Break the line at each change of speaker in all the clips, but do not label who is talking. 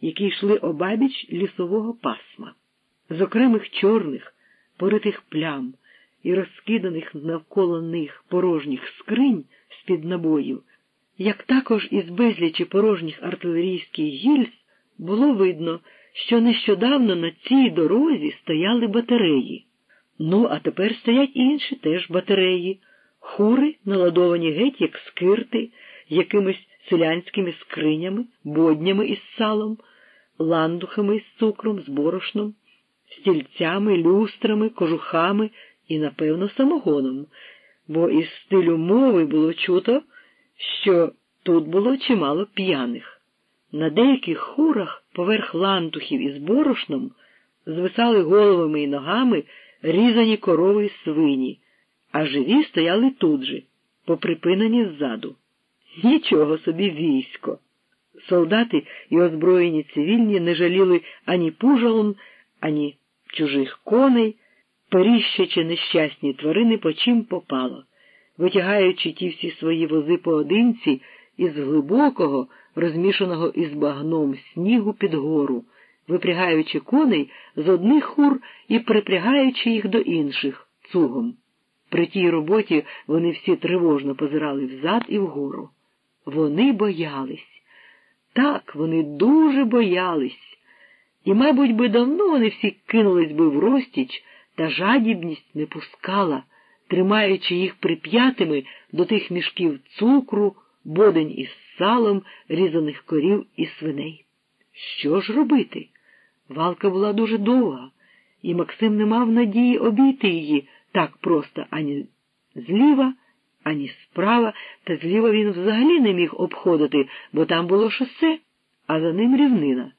які йшли обабіч лісового пасма. З окремих чорних, поритих плям і розкиданих навколо них порожніх скринь з-під набоїв, як також із безлічі порожніх артилерійських гільз, було видно, що нещодавно на цій дорозі стояли батареї. Ну, а тепер стоять інші теж батареї, хури, наладовані геть, як скирти, якимись селянськими скринями, боднями із салом, ландухами з цукром, з борошном, стільцями, люстрами, кожухами і, напевно, самогоном, бо із стилю мови було чуто, що тут було чимало п'яних. На деяких хурах поверх лантухів із борошном звисали головами і ногами різані корови й свині, а живі стояли тут же, поприпинені ззаду. Нічого собі військо. Солдати і озброєні цивільні не жаліли ані пужалом, ані чужих коней, періщачи нещасні тварини по чим попало, витягаючи ті всі свої вози поодинці із глибокого, розмішаного із багном снігу під гору, випрягаючи коней з одних хур і припрягаючи їх до інших цугом. При тій роботі вони всі тривожно позирали взад і вгору. Вони боялись. Так, вони дуже боялись. І, мабуть, би давно вони всі кинулись би в розтіч, та жадібність не пускала, тримаючи їх прип'ятими до тих мішків цукру, бодень із салом, різаних корів і свиней. Що ж робити? Валка була дуже довга, і Максим не мав надії обійти її так просто ані зліва, ані справа, та зліва він взагалі не міг обходити, бо там було шосе, а за ним рівнина.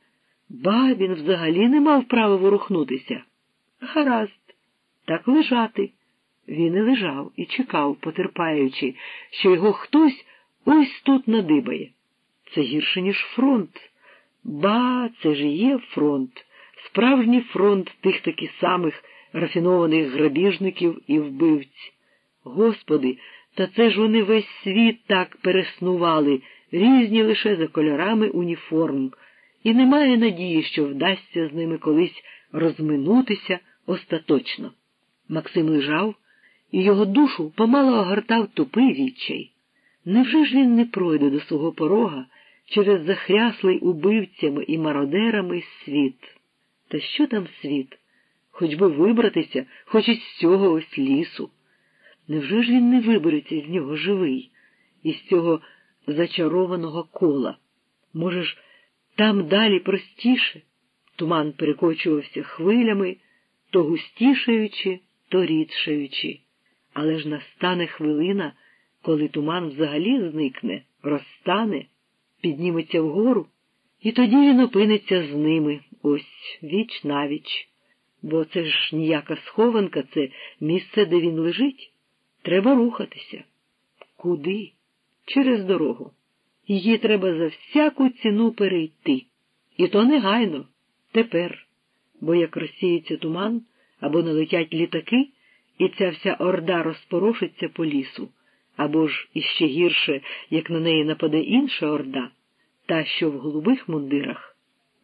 Ба він взагалі не мав права ворухнутися. Гаразд, так лежати. Він і лежав і чекав, потерпаючи, що його хтось ось тут надибає. Це гірше, ніж фронт. Ба, це ж є фронт, справжній фронт тих таки самих рафінованих грабіжників і вбивць. Господи, та це ж вони весь світ так переснували, різні лише за кольорами уніформ, і немає надії, що вдасться з ними колись розминутися остаточно. Максим лежав, і його душу помало огортав тупий відчай. Невже ж він не пройде до свого порога через захряслий убивцями і мародерами світ? Та що там світ? Хоч би вибратися, хоч із цього ось лісу. Невже ж він не вибереться з нього живий, із цього зачарованого кола? Може ж, там далі простіше? Туман перекочувався хвилями, то густішаючи, то рідшаючи. Але ж настане хвилина, коли туман взагалі зникне, розтане, підніметься вгору, і тоді він опиниться з ними ось віч навіч. Бо це ж ніяка схованка, це місце, де він лежить. Треба рухатися. Куди? Через дорогу. Її треба за всяку ціну перейти. І то негайно, тепер, бо як розсіється туман або налетять літаки, і ця вся орда розпорошиться по лісу, або ж іще гірше, як на неї нападе інша орда, та що в голубих мундирах.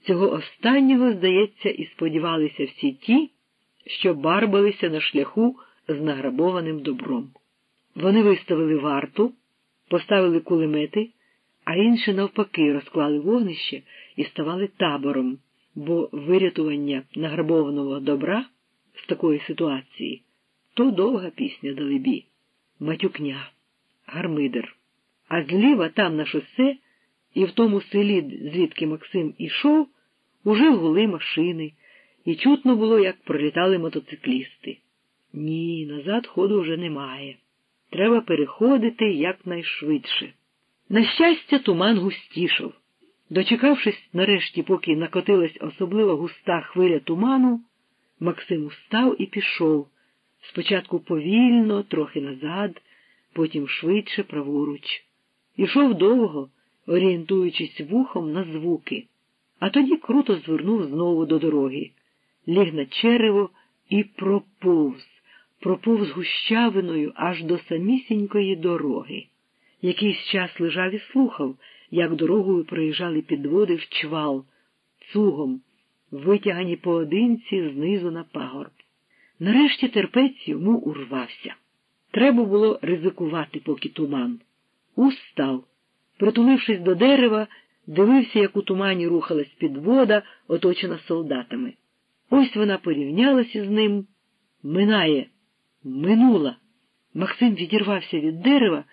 Цього останнього, здається, і сподівалися всі ті, що барбалися на шляху з награбованим добром. Вони виставили варту, поставили кулемети, а інші, навпаки, розклали вогнище і ставали табором, бо вирятування награбованого добра з такої ситуації то довга пісня далебі, матюкня, гармидер. А зліва там на шосе і в тому селі, звідки Максим ішов, уже гули машини, і чутно було, як пролітали мотоциклісти. Ні, назад ходу вже немає. Треба переходити якнайшвидше. На щастя, туман густішав. Дочекавшись, нарешті, поки накотилась особливо густа хвиля туману, Максим устав і пішов. Спочатку повільно, трохи назад, потім швидше праворуч. Ішов довго, орієнтуючись вухом на звуки, а тоді круто звернув знову до дороги, ліг на черево і проповз, проповз гущавиною аж до самісінької дороги. Якийсь час лежав і слухав, як дорогою проїжджали підводи в чвал, ланцюгом, витягані поодинці знизу на пагорб. Нарешті терпець йому урвався. Треба було ризикувати, поки туман. Устав, притулившись до дерева, дивився, як у тумані рухалась підвода, оточена солдатами. Ось вона порівнялася з ним, минає, минула. Максим відірвався від дерева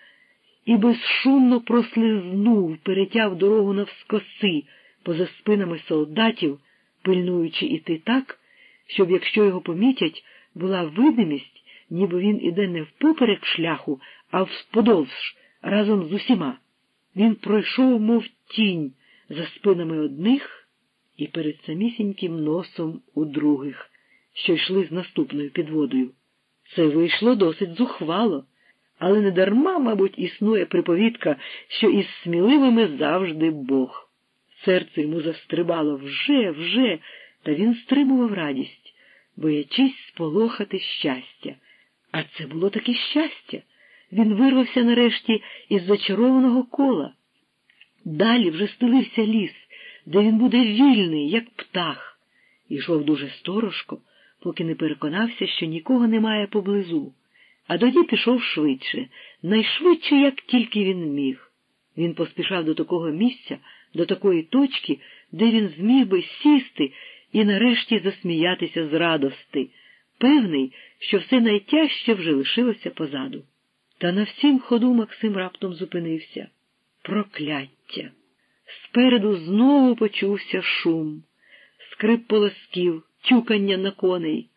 і безшумно прослизнув, перетяв дорогу навскоси, поза спинами солдатів, пильнуючи іти так, щоб, якщо його помітять, була видимість, ніби він іде не впоперек шляху, а всподовж разом з усіма. Він пройшов, мов тінь, за спинами одних і перед самісіньким носом у других, що йшли з наступною підводою. Це вийшло досить зухвало, але не дарма, мабуть, існує приповідка, що із сміливими завжди Бог. Серце йому застрибало вже, вже, та він стримував радість, боячись сполохати щастя. А це було таке щастя. Він вирвався нарешті із зачарованого кола. Далі вже стелився ліс, де він буде вільний, як птах, Ішов дуже сторожко, поки не переконався, що нікого немає поблизу, а тоді пішов швидше, найшвидше, як тільки він міг. Він поспішав до такого місця, до такої точки, де він зміг би сісти і нарешті засміятися з радости, певний, що все найтяжче вже лишилося позаду. Та на всім ходу Максим раптом зупинився. Прокляття! Спереду знову почувся шум, скрип полосків, тюкання на коней,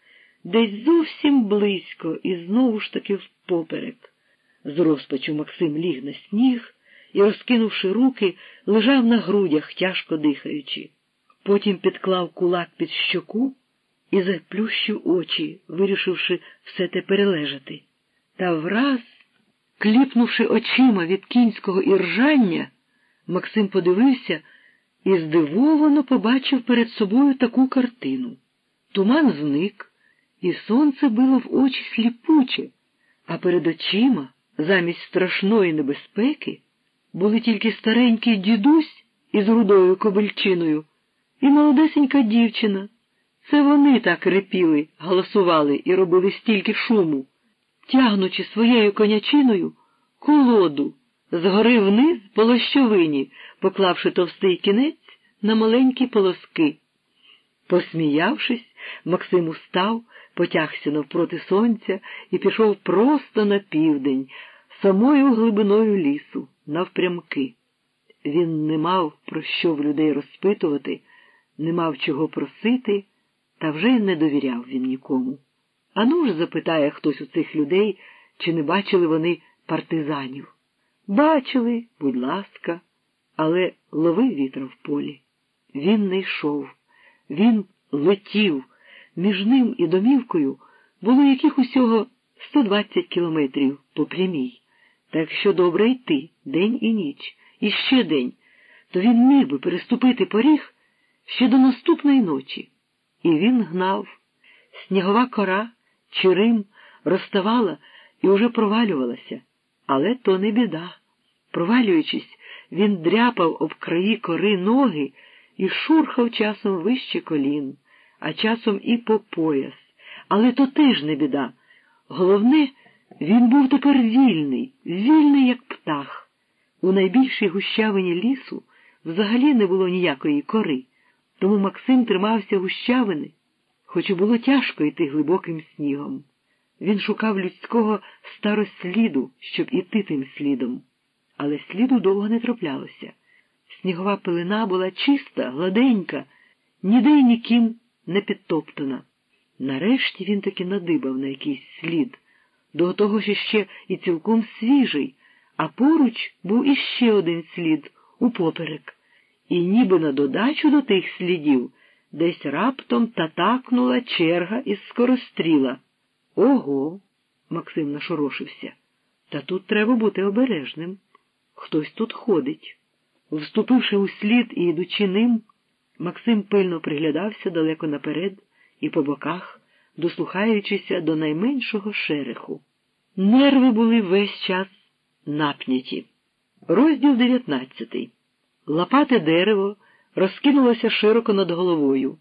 десь зовсім близько і знову ж таки впоперек. З розпачу Максим ліг на сніг і, розкинувши руки, лежав на грудях, тяжко дихаючи. Потім підклав кулак під щоку і заплющив очі, вирішивши все те перележати. Та враз, кліпнувши очима від кінського іржання, Максим подивився і здивовано побачив перед собою таку картину. Туман зник, і сонце било в очі сліпуче, а перед очима, замість страшної небезпеки, були тільки старенький дідусь із рудою кобильчиною і молодесенька дівчина. Це вони так репіли, голосували і робили стільки шуму, тягнучи своєю конячиною колоду згори вниз по лощовині, поклавши товстий кінець на маленькі полоски. Посміявшись, Максим устав, потягся навпроти сонця і пішов просто на південь, самою глибиною лісу, навпрямки. Він не мав про що в людей розпитувати, не мав чого просити, та вже й не довіряв він нікому. Ану ж запитає хтось у цих людей, чи не бачили вони партизанів. Бачили, будь ласка, але ловив вітра в полі. Він не йшов, він летів. Між ним і домівкою було яких усього 120 кілометрів по прямій. Та якщо добре йти день і ніч, і ще день, то він міг би переступити поріг ще до наступної ночі. І він гнав. Снігова кора чи Рим розставала і уже провалювалася. Але то не біда. Провалюючись, він дряпав об краї кори ноги і шурхав часом вище колін, а часом і по пояс. Але то теж не біда. Головне, він був тепер вільний, вільний, як птах. У найбільшій гущавині лісу взагалі не було ніякої кори, тому Максим тримався гущавини, хоч і було тяжко йти глибоким снігом. Він шукав людського старосліду, щоб іти тим слідом, але сліду довго не траплялося. Снігова пилина була чиста, гладенька, ніде й ніким не підтоптана. Нарешті він таки надибав на якийсь слід, до того ж іще і цілком свіжий, а поруч був іще один слід упоперек. І ніби на додачу до тих слідів десь раптом татакнула черга із скоростріла. Ого, Максим нашорошився. Та тут треба бути обережним. Хтось тут ходить. Вступивши у слід і йдучи ним, Максим пильно приглядався далеко наперед і по боках, дослухаючися до найменшого шереху. Нерви були весь час напняті. Розділ дев'ятнадцятий. Лопате дерево розкинулося широко над головою.